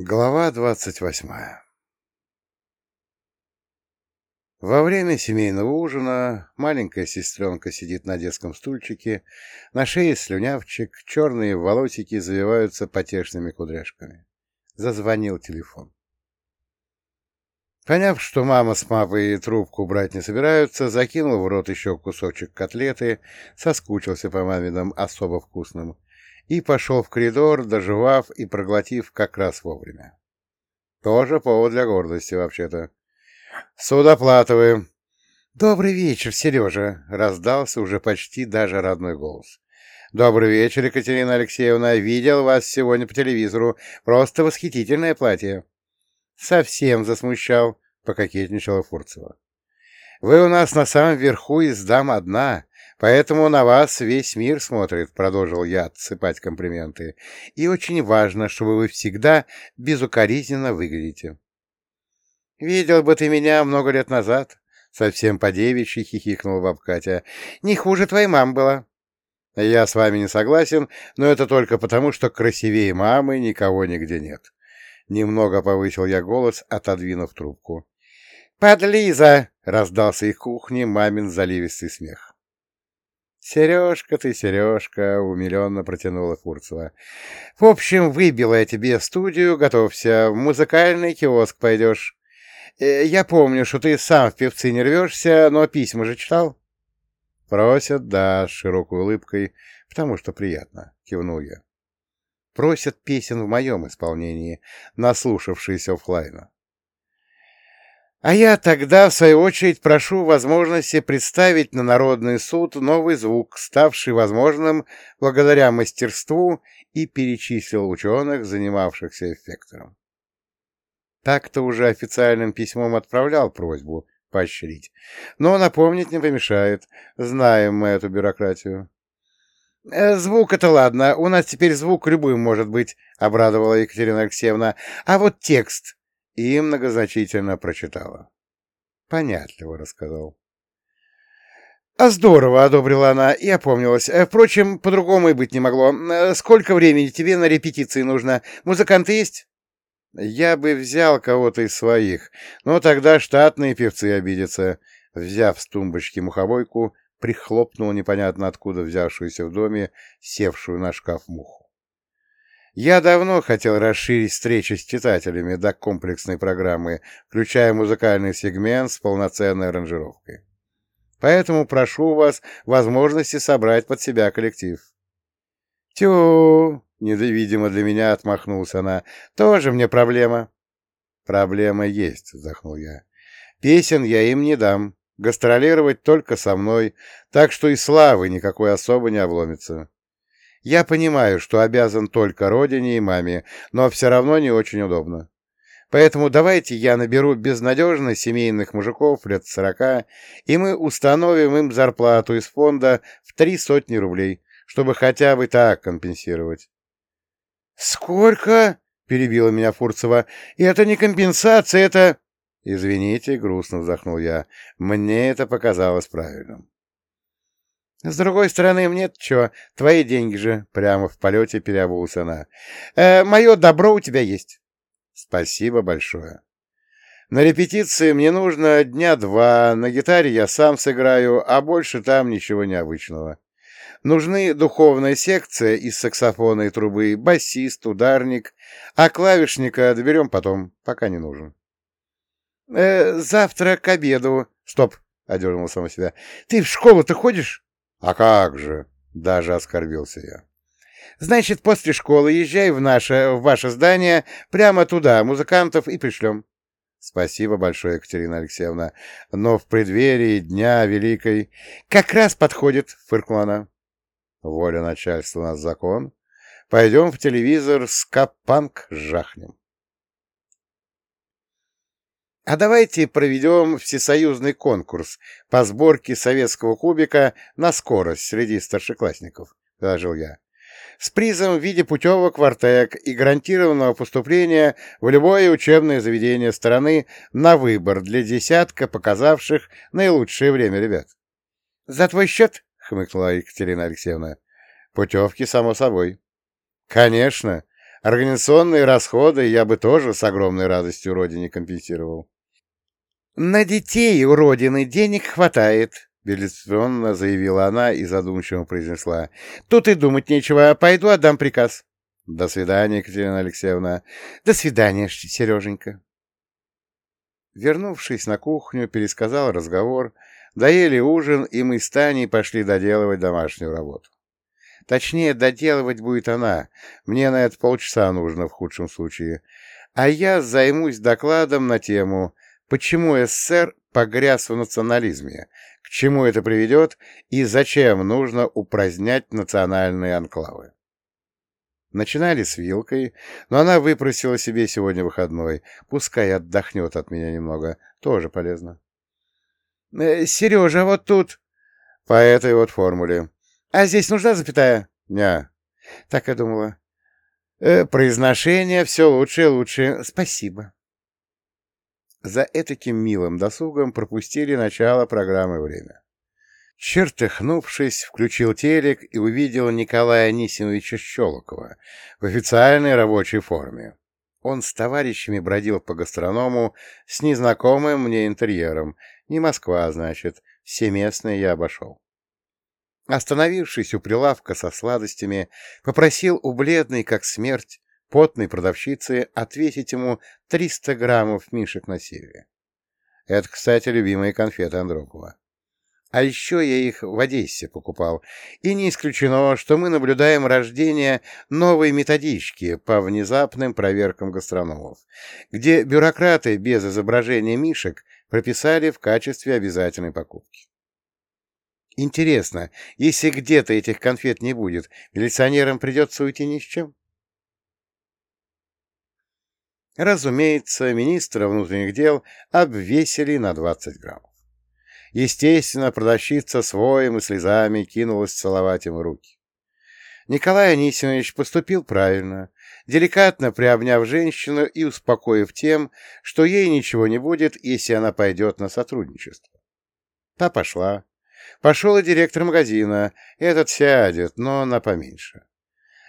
Глава двадцать восьмая Во время семейного ужина маленькая сестренка сидит на детском стульчике, на шее слюнявчик, черные волосики завиваются потешными кудряшками. Зазвонил телефон. Поняв, что мама с папой трубку брать не собираются, закинул в рот еще кусочек котлеты, соскучился по маминым особо вкусным, и пошел в коридор, доживав и проглотив как раз вовремя. Тоже повод для гордости, вообще-то. Судоплатовы. «Добрый вечер, Сережа!» — раздался уже почти даже родной голос. «Добрый вечер, Екатерина Алексеевна. Видел вас сегодня по телевизору. Просто восхитительное платье». «Совсем засмущал», — пококетничала Фурцева. «Вы у нас на самом верху из дам одна, Поэтому на вас весь мир смотрит, — продолжил я отсыпать комплименты. И очень важно, чтобы вы всегда безукоризненно выглядите. — Видел бы ты меня много лет назад, — совсем по-девичьи хихикнул баб Катя. — Не хуже твоей мамы была. — Я с вами не согласен, но это только потому, что красивее мамы никого нигде нет. Немного повысил я голос, отодвинув трубку. «Подлиза!» — раздался из кухни мамин заливистый смех. «Сережка ты, Сережка!» — умиленно протянула Фурцева. «В общем, выбила я тебе студию, готовься, в музыкальный киоск пойдешь. Э, я помню, что ты сам в певцы не рвешься, но письма же читал?» «Просят, да, с широкой улыбкой, потому что приятно», — кивнул я. «Просят песен в моем исполнении, наслушавшиеся оффлайна. А я тогда, в свою очередь, прошу возможности представить на Народный суд новый звук, ставший возможным благодаря мастерству и перечислил ученых, занимавшихся эффектором. Так-то уже официальным письмом отправлял просьбу поощрить. Но напомнить не помешает. Знаем мы эту бюрократию. «Э, «Звук — это ладно. У нас теперь звук любым может быть», — обрадовала Екатерина Алексеевна. «А вот текст и многозначительно прочитала. Понятливо рассказал. «А здорово!» — одобрила она и опомнилась. Э, «Впрочем, по-другому и быть не могло. Э, сколько времени тебе на репетиции нужно? Музыканты есть?» «Я бы взял кого-то из своих, но тогда штатные певцы обидятся». Взяв с тумбочки мухобойку, прихлопнул непонятно откуда взявшуюся в доме, севшую на шкаф муху. Я давно хотел расширить встречи с читателями до комплексной программы, включая музыкальный сегмент с полноценной аранжировкой. Поэтому прошу у вас возможности собрать под себя коллектив. Тю, недовидимо для меня отмахнулся она. Тоже мне проблема. Проблема есть, вздохнул я. Песен я им не дам. Гастролировать только со мной, так что и славы никакой особо не обломится. Я понимаю, что обязан только родине и маме, но все равно не очень удобно. Поэтому давайте я наберу безнадежно семейных мужиков лет сорока, и мы установим им зарплату из фонда в три сотни рублей, чтобы хотя бы так компенсировать. — Сколько? — перебила меня Фурцева. — Это не компенсация, это... — Извините, — грустно вздохнул я. Мне это показалось правильным. С другой стороны, мне чё, твои деньги же, прямо в полете переобулась она. Э, мое добро у тебя есть. Спасибо большое. На репетиции мне нужно дня два, на гитаре я сам сыграю, а больше там ничего необычного. Нужны духовная секция из саксофона и трубы, басист, ударник, а клавишника доберем потом, пока не нужен. Э, завтра к обеду... Стоп, — одернула сама себя. Ты в школу-то ходишь? «А как же!» — даже оскорбился я. «Значит, после школы езжай в наше, в ваше здание, прямо туда, музыкантов и пришлем». «Спасибо большое, Екатерина Алексеевна, но в преддверии Дня Великой...» «Как раз подходит», — фыркнула. «Воля начальства у нас закон. Пойдем в телевизор скапанк жахнем». А давайте проведем всесоюзный конкурс по сборке советского кубика на скорость среди старшеклассников, — предложил я. С призом в виде путевок в Артек и гарантированного поступления в любое учебное заведение страны на выбор для десятка показавших наилучшее время ребят. — За твой счет? — хмыкнула Екатерина Алексеевна. — Путевки, само собой. — Конечно. Организационные расходы я бы тоже с огромной радостью родине компенсировал. «На детей у родины денег хватает», — безлиционно заявила она и задумчиво произнесла. «Тут и думать нечего. Пойду отдам приказ». «До свидания, Екатерина Алексеевна». «До свидания, Сереженька». Вернувшись на кухню, пересказал разговор, доели ужин, и мы с Таней пошли доделывать домашнюю работу. Точнее, доделывать будет она. Мне на это полчаса нужно в худшем случае. А я займусь докладом на тему «Почему СССР погряз в национализме?», к чему это приведет и зачем нужно упразднять национальные анклавы. Начинали с вилкой, но она выпросила себе сегодня выходной. Пускай отдохнет от меня немного. Тоже полезно. «Э, — Сережа, вот тут... — По этой вот формуле. А здесь нужна запятая? Не. Так я думала. Э, произношение все лучше и лучше. Спасибо. За этаким милым досугом пропустили начало программы «Время». Чертыхнувшись, включил телек и увидел Николая Анисимовича Щелокова в официальной рабочей форме. Он с товарищами бродил по гастроному с незнакомым мне интерьером. Не Москва, значит, все местные я обошел. Остановившись у прилавка со сладостями, попросил у бледной, как смерть, потной продавщицы отвесить ему 300 граммов мишек на севере. Это, кстати, любимые конфеты Андропова. А еще я их в Одессе покупал, и не исключено, что мы наблюдаем рождение новой методички по внезапным проверкам гастрономов, где бюрократы без изображения мишек прописали в качестве обязательной покупки. Интересно, если где-то этих конфет не будет, милиционерам придется уйти ни с чем? Разумеется, министра внутренних дел обвесили на 20 граммов. Естественно, продавщица с воем и слезами кинулась целовать ему руки. Николай Анисимович поступил правильно, деликатно приобняв женщину и успокоив тем, что ей ничего не будет, если она пойдет на сотрудничество. Та пошла, Пошел и директор магазина. Этот сядет, но на поменьше.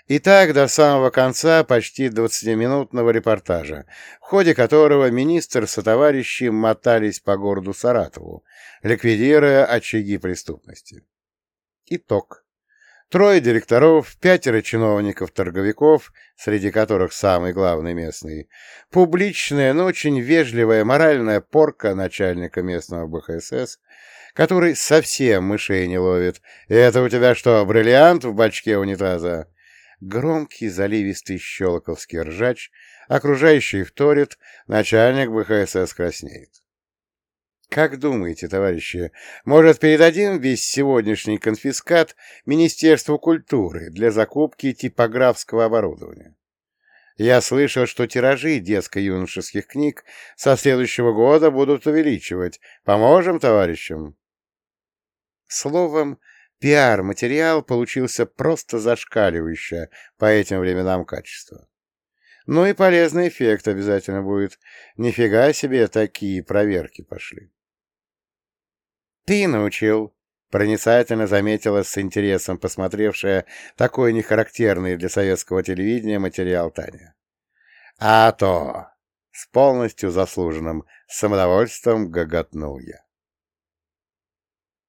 И так до самого конца почти 20-минутного репортажа, в ходе которого министр со товарищи мотались по городу Саратову, ликвидируя очаги преступности. Итог. Трое директоров, пятеро чиновников-торговиков, среди которых самый главный местный, публичная, но очень вежливая моральная порка начальника местного БХСС, который совсем мышей не ловит. Это у тебя что, бриллиант в бачке унитаза? Громкий заливистый щелоковский ржач, окружающий вторит, начальник БХСС краснеет. Как думаете, товарищи, может, передадим весь сегодняшний конфискат Министерству культуры для закупки типографского оборудования? Я слышал, что тиражи детско-юношеских книг со следующего года будут увеличивать. Поможем товарищам? Словом, пиар-материал получился просто зашкаливающее по этим временам качество. Ну и полезный эффект обязательно будет. Нифига себе такие проверки пошли. «Ты научил», — проницательно заметила с интересом посмотревшая такой нехарактерный для советского телевидения материал Таня. «А то!» — с полностью заслуженным самодовольством гоготнул я.